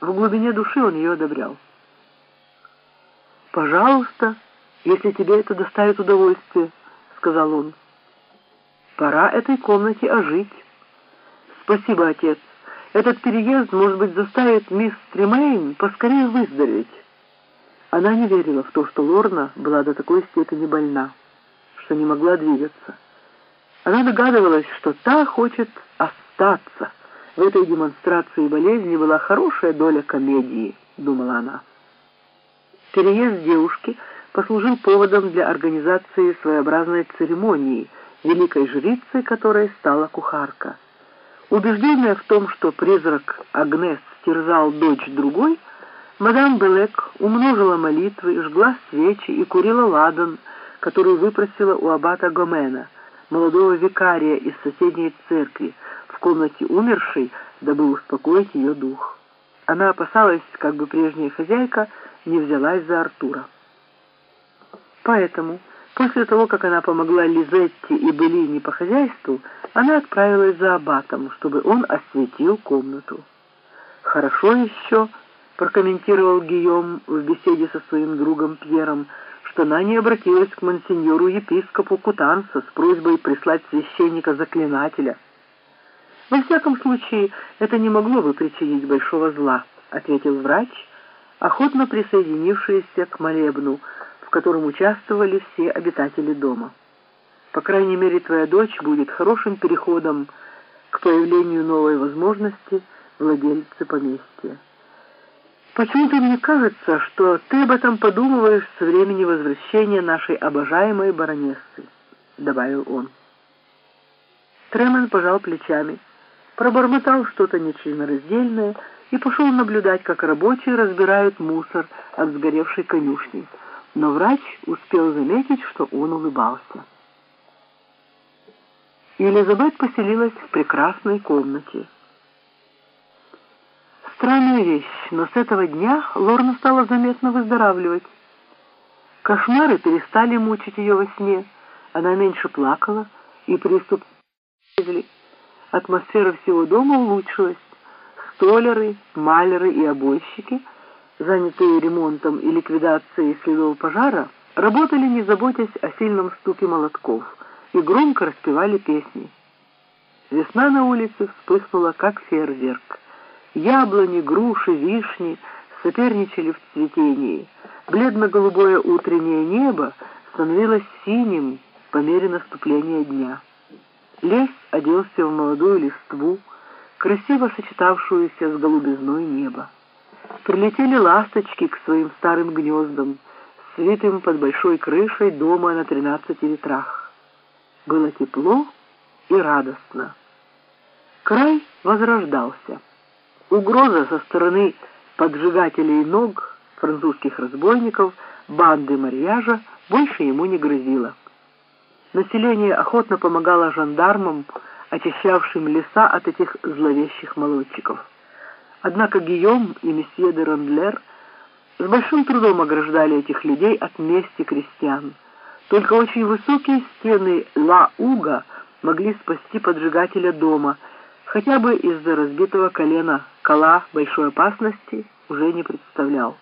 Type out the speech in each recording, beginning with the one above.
В глубине души он ее одобрял. «Пожалуйста, если тебе это доставит удовольствие», — сказал он. «Пора этой комнате ожить». «Спасибо, отец. Этот переезд, может быть, заставит мисс Тремейн поскорее выздороветь». Она не верила в то, что Лорна была до такой степени больна, что не могла двигаться. Она догадывалась, что та хочет остаться. В этой демонстрации болезни была хорошая доля комедии, думала она. Переезд девушки послужил поводом для организации своеобразной церемонии, великой жрицей которой стала кухарка. Убежденная в том, что призрак Агнес терзал дочь другой, Мадам Белек умножила молитвы, жгла свечи и курила ладан, которую выпросила у аббата Гомена, молодого викария из соседней церкви, комнате умершей, дабы успокоить ее дух. Она опасалась, как бы прежняя хозяйка не взялась за Артура. Поэтому, после того, как она помогла Лизетте и Белине по хозяйству, она отправилась за аббатом, чтобы он осветил комнату. Хорошо еще прокомментировал Гийом в беседе со своим другом Пьером, что она не обратилась к монсеньору-епископу Кутанца с просьбой прислать священника-заклинателя. «Во всяком случае, это не могло бы причинить большого зла», — ответил врач, охотно присоединившийся к молебну, в котором участвовали все обитатели дома. «По крайней мере, твоя дочь будет хорошим переходом к появлению новой возможности владельцы поместья». Почему-то мне кажется, что ты об этом подумываешь с времени возвращения нашей обожаемой баронессы, добавил он. Тремен пожал плечами, пробормотал что-то нечленораздельное и пошел наблюдать, как рабочие разбирают мусор от сгоревшей конюшни. Но врач успел заметить, что он улыбался. Елизабет поселилась в прекрасной комнате. Странная вещь, но с этого дня Лорна стала заметно выздоравливать. Кошмары перестали мучить ее во сне, она меньше плакала, и приступ Атмосфера всего дома улучшилась. Столяры, маляры и обойщики, занятые ремонтом и ликвидацией следов пожара, работали, не заботясь о сильном стуке молотков, и громко распевали песни. Весна на улице вспыхнула, как фейерверк. Яблони, груши, вишни соперничали в цветении. Бледно-голубое утреннее небо становилось синим по мере наступления дня. Лес оделся в молодую листву, красиво сочетавшуюся с голубизной неба. Прилетели ласточки к своим старым гнездам, свитым под большой крышей дома на тринадцати ветрах. Было тепло и радостно. Край возрождался. Угроза со стороны поджигателей ног, французских разбойников, банды марьяжа больше ему не грозила. Население охотно помогало жандармам, очищавшим леса от этих зловещих молодчиков. Однако Гийом и месье де Рондлер с большим трудом ограждали этих людей от мести крестьян. Только очень высокие стены Ла-Уга могли спасти поджигателя дома – хотя бы из-за разбитого колена Кала большой опасности уже не представлял.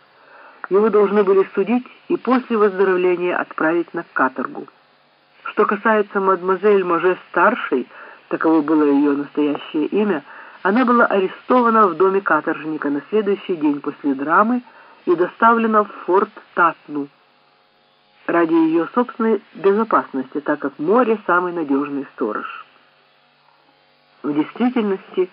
Его должны были судить и после выздоровления отправить на каторгу. Что касается мадемуазель Може-старшей, таково было ее настоящее имя, она была арестована в доме каторжника на следующий день после драмы и доставлена в форт Татну ради ее собственной безопасности, так как море – самый надежный сторож. В действительности,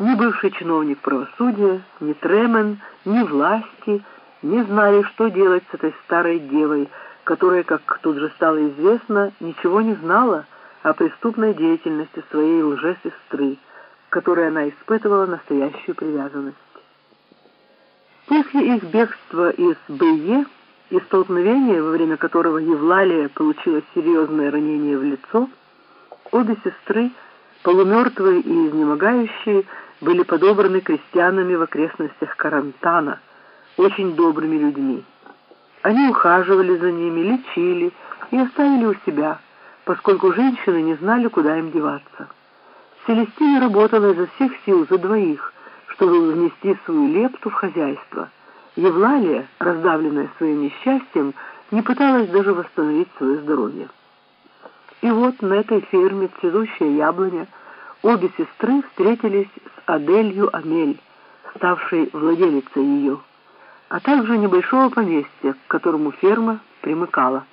ни бывший чиновник правосудия, ни Тремен, ни власти не знали, что делать с этой старой девой, которая, как тут же стало известно, ничего не знала о преступной деятельности своей лжесестры, к которой она испытывала настоящую привязанность. После их бегства из Б.Е. и столкновения, во время которого Евлалия получила серьезное ранение в лицо, обе сестры Полумертвые и изнемогающие были подобраны крестьянами в окрестностях Карантана, очень добрыми людьми. Они ухаживали за ними, лечили и оставили у себя, поскольку женщины не знали, куда им деваться. Селестина работала изо всех сил за двоих, чтобы внести свою лепту в хозяйство. Евлалия, раздавленная своим несчастьем, не пыталась даже восстановить свое здоровье. И вот на этой ферме цветущая яблоня обе сестры встретились с Аделью Амель, ставшей владелицей ее, а также небольшого поместья, к которому ферма примыкала.